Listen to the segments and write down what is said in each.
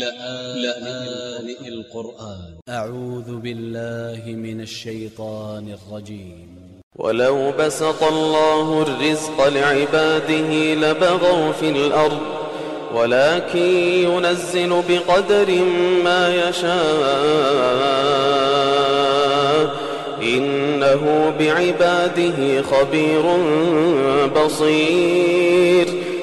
لآن القرآن. أ ع و ذ ب ا ل ل ه من ا ل ش ي ط ا ن ا ل ج ي م ولو بسط الله الرزق لعباده لبغوا في الأرض ولكن ينزل بقدر ما يشاء. إنه بعباده خبير بصير.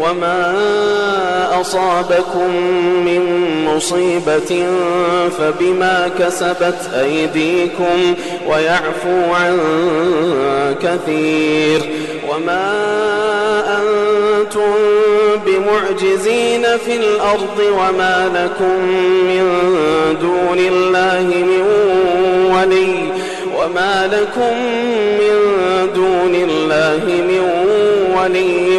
وما أصابكم من مصيبة فبما كسبت أيديكم ويعفو عن كثير وما أنتم بمعجزين في الأرض وما لكم من دون الله من ولي وما لكم من دون الله من ولي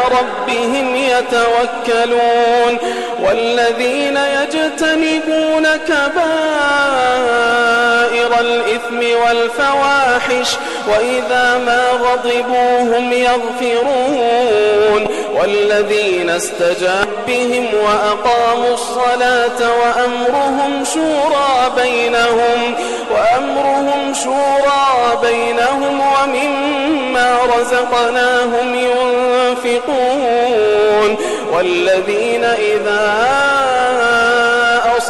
ربهم يتوكلون والذين يجتنبون كبائر الإثم والفواحش وإذا ما غضبوا هم يغفرون والذين استجاب بهم وأقاموا الصلاة وأمرهم شورى بينهم وأمرهم شورى بينهم ومما رزقناهم ينفقون والذين إذا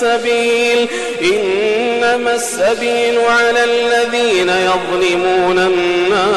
سبيل إنما السبيل على الذين يظلمون الناس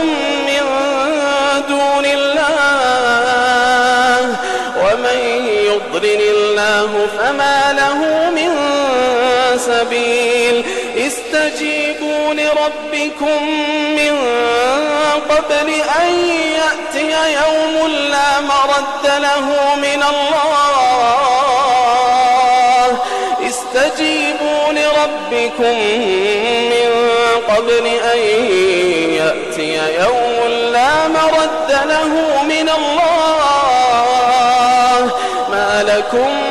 لربكم من قبل أن يأتي يوم لا مرد له من الله. استجيبوا لربكم من قبل أن يأتي يوم لا مرد له من الله. ما لكم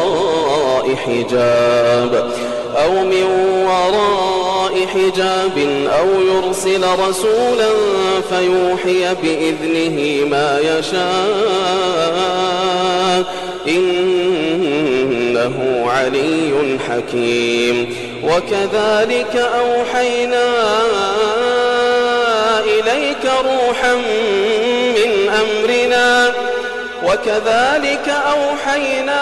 حجاب أو من وراء حجاب أو يرسل رسولا فيوحي بإذنه ما يشاء إنه علي حكيم وكذلك أوحينا إليك روحا من أمرنا وكذلك أوحينا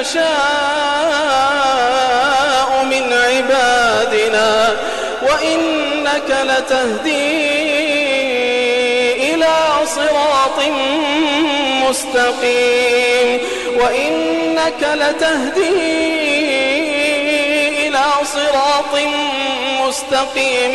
نشاء من عبادنا وإنك لتهدي إلى صراط مستقيم وإنك لتهدي إلى صراط مستقيم